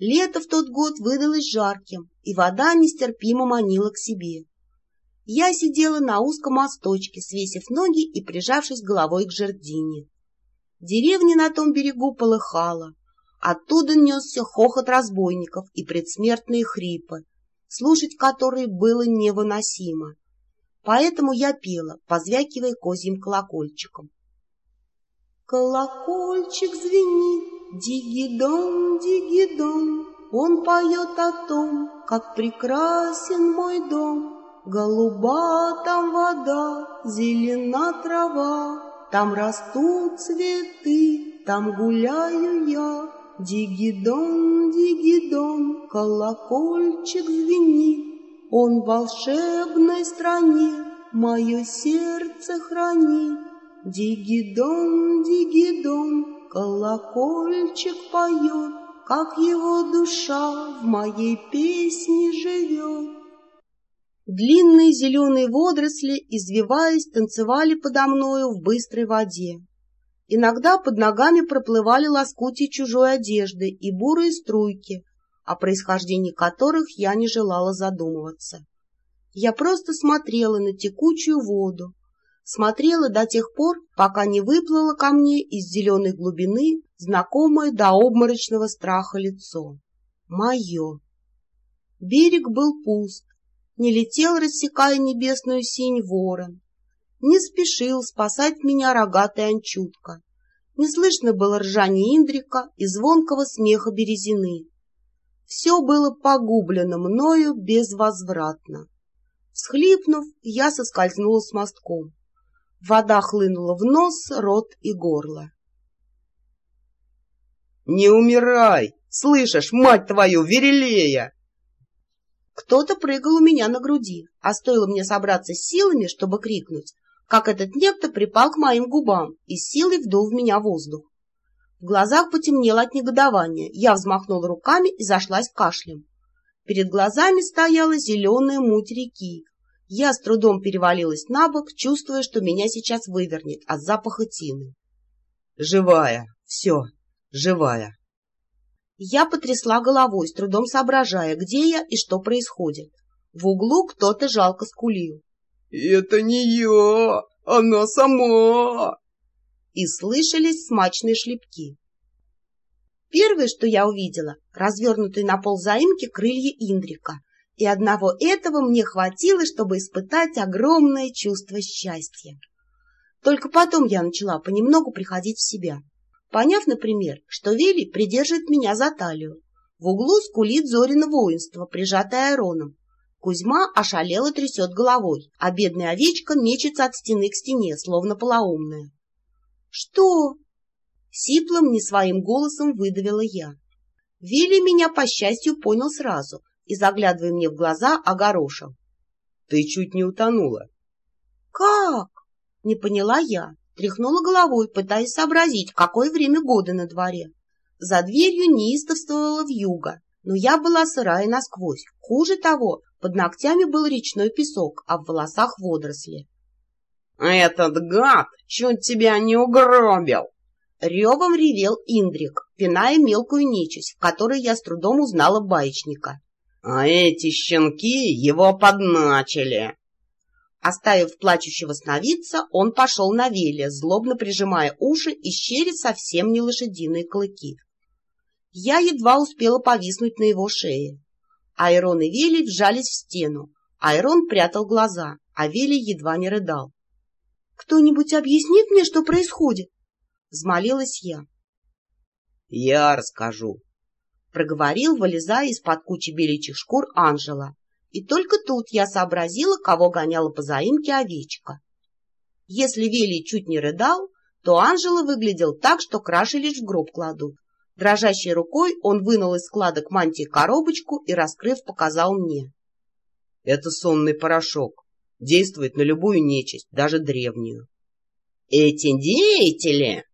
Лето в тот год выдалось жарким, и вода нестерпимо манила к себе. Я сидела на узком мосточке, свесив ноги и прижавшись головой к жердине. Деревня на том берегу полыхала. Оттуда несся хохот разбойников и предсмертные хрипы, слушать которые было невыносимо. Поэтому я пела, позвякивая козьим колокольчиком. Колокольчик звенит, дигидон, дигидон, Он поет о том, как прекрасен мой дом. Голуба там вода, зелена трава, Там растут цветы, там гуляю я. Дигидон, дигидон, колокольчик звенит, Он в волшебной стране мое сердце хранит. Дигидон, дигидон, колокольчик поет, Как его душа в моей песне живет. Длинные зеленые водоросли, извиваясь, танцевали подо мною в быстрой воде. Иногда под ногами проплывали лоскутия чужой одежды и бурые струйки, о происхождении которых я не желала задумываться. Я просто смотрела на текучую воду, смотрела до тех пор, пока не выплыло ко мне из зеленой глубины знакомое до обморочного страха лицо. Мое. Берег был пуст, не летел, рассекая небесную синь ворон, не спешил спасать меня рогатый анчутка. Не слышно было ржания Индрика и звонкого смеха березины. Все было погублено мною безвозвратно. Всхлипнув, я соскользнула с мостком. Вода хлынула в нос, рот и горло. «Не умирай! Слышишь, мать твою, Верелея!» Кто-то прыгал у меня на груди, а стоило мне собраться с силами, чтобы крикнуть, как этот некто припал к моим губам и силой вдул в меня воздух. В глазах потемнело от негодования, я взмахнула руками и зашлась кашлем. Перед глазами стояла зеленая муть реки. Я с трудом перевалилась на бок, чувствуя, что меня сейчас вывернет от запаха тины. «Живая! Все, живая!» Я потрясла головой, с трудом соображая, где я и что происходит. В углу кто-то жалко скулил. «Это не я, она сама!» И слышались смачные шлепки. Первое, что я увидела, развернутые на пол заимки крылья Индрика, и одного этого мне хватило, чтобы испытать огромное чувство счастья. Только потом я начала понемногу приходить в себя. Поняв, например, что Вели придерживает меня за талию. В углу скулит Зорина воинство, прижатое Аэроном. Кузьма ошалело трясет головой, а бедная овечка мечется от стены к стене, словно полоумная. — Что? — сиплым, не своим голосом выдавила я. Вилли меня, по счастью, понял сразу и, заглядывая мне в глаза, огорошил. — Ты чуть не утонула. — Как? — не поняла я. Тряхнула головой, пытаясь сообразить, какое время года на дворе. За дверью неистовствовала вьюга, но я была сырая насквозь. Хуже того, под ногтями был речной песок, а в волосах водоросли. «Этот гад чуть тебя не угробил!» Ревом ревел Индрик, пиная мелкую нечисть, в которой я с трудом узнала баечника. «А эти щенки его подначили!» Оставив плачущего сновидца, он пошел на веле, злобно прижимая уши и щеря совсем не лошадиные клыки. Я едва успела повиснуть на его шее. Айрон и Вели вжались в стену. Айрон прятал глаза, а Вели едва не рыдал. — Кто-нибудь объяснит мне, что происходит? — взмолилась я. — Я расскажу, — проговорил, вылезая из-под кучи беличьих шкур Анжела. И только тут я сообразила, кого гоняла по заимке овечка. Если Вели чуть не рыдал, то Анжела выглядел так, что краши лишь в гроб кладут. Дрожащей рукой он вынул из складок мантии коробочку и, раскрыв, показал мне. — Это сонный порошок. Действует на любую нечисть, даже древнюю. — Эти деятели,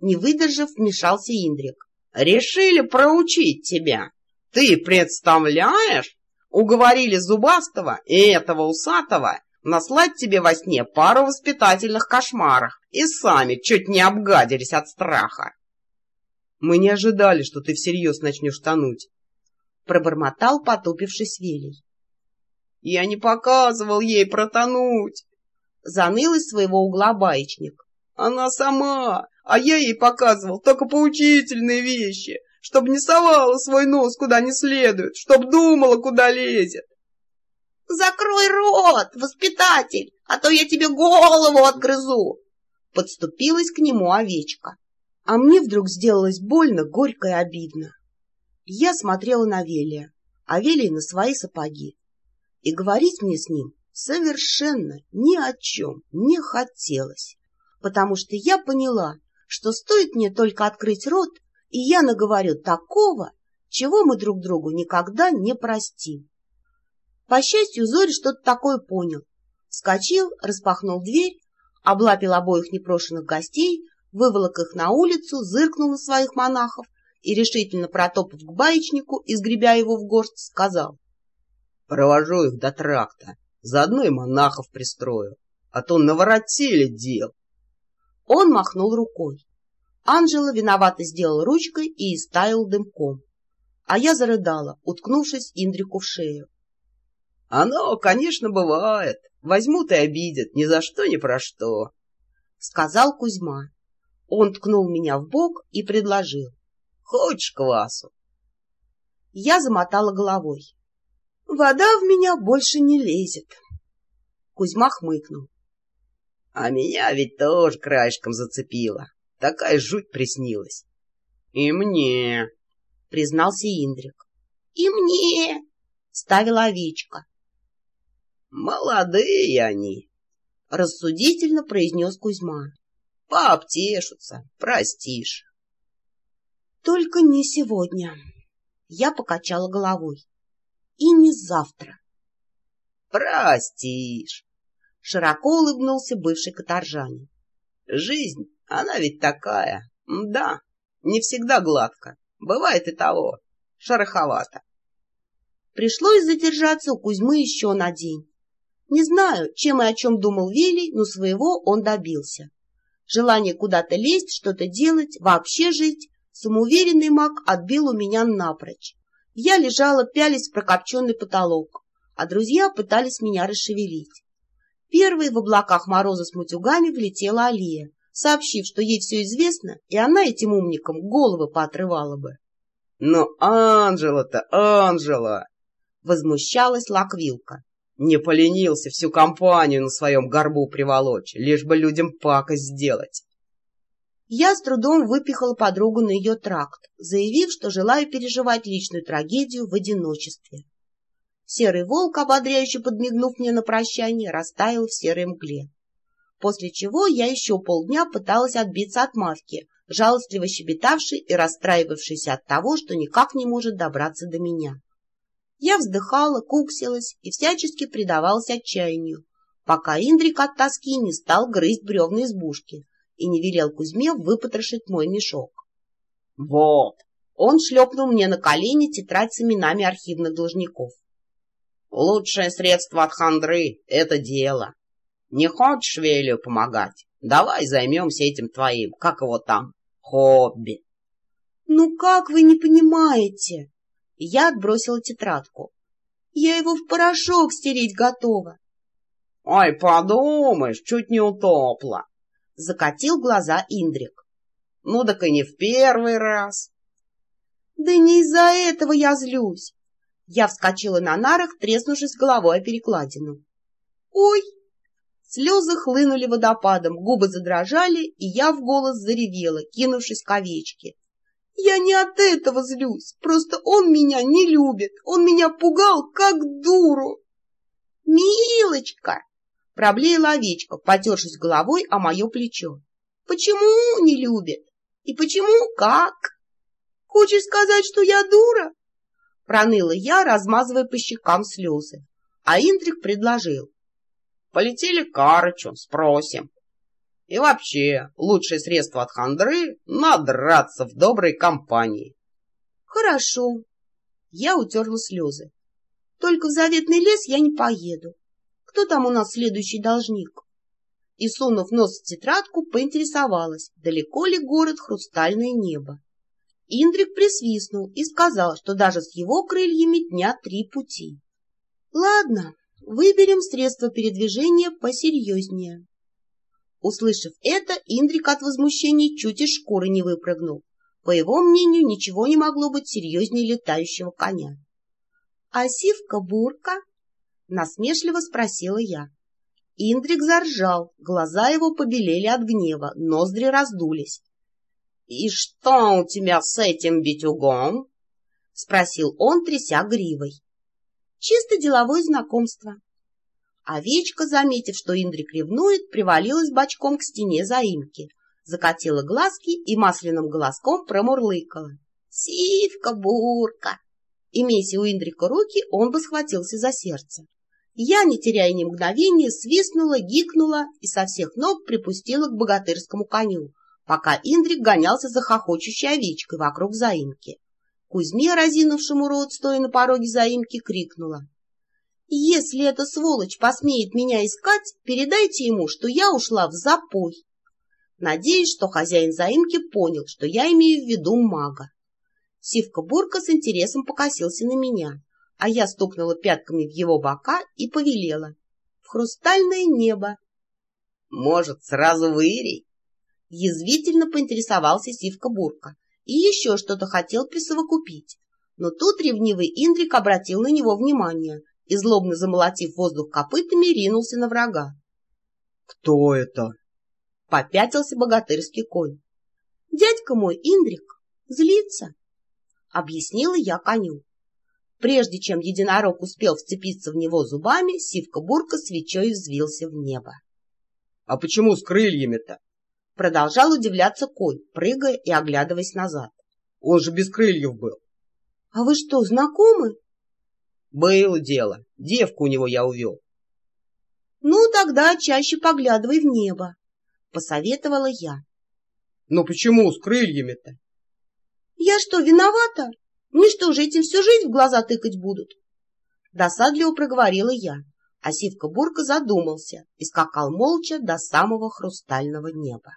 не выдержав, вмешался Индрик, — решили проучить тебя. Ты представляешь, уговорили Зубастого и этого Усатого наслать тебе во сне пару воспитательных кошмаров и сами чуть не обгадились от страха. Мы не ожидали, что ты всерьез начнешь тонуть, — пробормотал, потупившись Велий. — Я не показывал ей протонуть! — заныл из своего угла баечник. — Она сама, а я ей показывал только поучительные вещи, чтобы не совала свой нос куда не следует, чтоб думала, куда лезет. — Закрой рот, воспитатель, а то я тебе голову отгрызу! Подступилась к нему овечка. А мне вдруг сделалось больно, горько и обидно. Я смотрела на Велия, а Велий на свои сапоги. И говорить мне с ним совершенно ни о чем не хотелось, потому что я поняла, что стоит мне только открыть рот, и я наговорю такого, чего мы друг другу никогда не простим. По счастью, Зорь что-то такое понял. Вскочил, распахнул дверь, облапил обоих непрошенных гостей, выволок их на улицу, зыркнул на своих монахов и, решительно протопав к баечнику и его в горсть, сказал. — Провожу их до тракта, заодно и монахов пристрою, а то наворотили дел. Он махнул рукой. Анжела виновато сделал ручкой и истаял дымком. А я зарыдала, уткнувшись Индрику в шею. — Оно, конечно, бывает. Возьмут и обидят, ни за что, ни про что, — сказал Кузьма. Он ткнул меня в бок и предложил. — Хочешь квасу? Я замотала головой. — Вода в меня больше не лезет. Кузьма хмыкнул. — А меня ведь тоже краешком зацепило. Такая жуть приснилась. — И мне, — признался Индрик. — И мне, — ставила овечка. — Молодые они, — рассудительно произнес Кузьма. — Пообтешутся, простишь. — Только не сегодня. Я покачала головой. И не завтра. — Простишь, — широко улыбнулся бывший каторжанин. — Жизнь она ведь такая. Да, не всегда гладко. Бывает и того. Шероховато. Пришлось задержаться у Кузьмы еще на день. Не знаю, чем и о чем думал Велий, но своего он добился. Желание куда-то лезть, что-то делать, вообще жить, самоуверенный маг отбил у меня напрочь. Я лежала, пялись в прокопченный потолок, а друзья пытались меня расшевелить. Первой в облаках мороза с мутюгами влетела Алия, сообщив, что ей все известно, и она этим умникам головы поотрывала бы. — Но Анжела-то, Анжела! — возмущалась Лаквилка. — Не поленился всю компанию на своем горбу приволочь, лишь бы людям пакость сделать. Я с трудом выпихала подругу на ее тракт, заявив, что желаю переживать личную трагедию в одиночестве. Серый волк, ободряюще подмигнув мне на прощание, растаял в серой мгле после чего я еще полдня пыталась отбиться от Мавки, жалостливо щебетавшей и расстраивавшейся от того, что никак не может добраться до меня. Я вздыхала, куксилась и всячески предавалась отчаянию, пока Индрик от тоски не стал грызть бревна избушки и не велел Кузьме выпотрошить мой мешок. «Вот!» Он шлепнул мне на колени тетрадь с именами архивных должников. «Лучшее средство от хандры — это дело. Не хочешь Велию помогать? Давай займемся этим твоим, как его там, хобби. Ну как вы не понимаете? Я отбросила тетрадку. Я его в порошок стереть готова. Ой, подумаешь, чуть не утопла. Закатил глаза Индрик. Ну так и не в первый раз. Да не из-за этого я злюсь. Я вскочила на нарах, треснувшись головой о перекладину. Ой, Слезы хлынули водопадом, губы задрожали, и я в голос заревела, кинувшись к овечке. Я не от этого злюсь, просто он меня не любит, он меня пугал, как дуру. Милочка, проблеяла овечка, потершись головой о мое плечо. Почему не любит? И почему как? Хочешь сказать, что я дура? Проныла я, размазывая по щекам слезы. А Интрик предложил. Полетели Карычу, спросим. И вообще, лучшее средство от хандры — надраться в доброй компании. Хорошо. Я утерла слезы. Только в заветный лес я не поеду. Кто там у нас следующий должник? И, сунув нос в тетрадку, поинтересовалась, далеко ли город Хрустальное небо. Индрик присвистнул и сказал, что даже с его крыльями дня три пути. Ладно, выберем средство передвижения посерьезнее. Услышав это, Индрик от возмущения чуть из шкуры не выпрыгнул. По его мнению, ничего не могло быть серьезнее летающего коня. — А сивка-бурка? — насмешливо спросила я. Индрик заржал, глаза его побелели от гнева, ноздри раздулись. — И что у тебя с этим битюгом? — спросил он, тряся гривой. — Чисто деловое знакомство. Овечка, заметив, что Индрик ревнует, привалилась бочком к стене заимки, закатила глазки и масляным голоском промурлыкала. «Сивка-бурка!» Имейся у Индрика руки, он бы схватился за сердце. Я, не теряя ни мгновения, свистнула, гикнула и со всех ног припустила к богатырскому коню, пока Индрик гонялся за хохочущей овечкой вокруг заимки. Кузьме, разинувшему рот, стоя на пороге заимки, крикнула. «Если эта сволочь посмеет меня искать, передайте ему, что я ушла в запой». Надеюсь, что хозяин заимки понял, что я имею в виду мага. Сивка-бурка с интересом покосился на меня, а я стукнула пятками в его бока и повелела. В хрустальное небо. «Может, сразу вырей?» Язвительно поинтересовался Сивка-бурка и еще что-то хотел присовокупить. Но тут ревнивый Индрик обратил на него внимание и, злобно замолотив воздух копытами, ринулся на врага. — Кто это? — попятился богатырский конь. — Дядька мой, Индрик, злится, — объяснила я коню. Прежде чем единорог успел вцепиться в него зубами, сивка-бурка свечой взвился в небо. — А почему с крыльями-то? — продолжал удивляться конь, прыгая и оглядываясь назад. — Он же без крыльев был. — А вы что, знакомы? — Было дело. Девку у него я увел. — Ну, тогда чаще поглядывай в небо, — посоветовала я. — Но почему с крыльями-то? — Я что, виновата? Мне что же, этим всю жизнь в глаза тыкать будут? Досадливо проговорила я, а Сивка-бурка задумался и скакал молча до самого хрустального неба.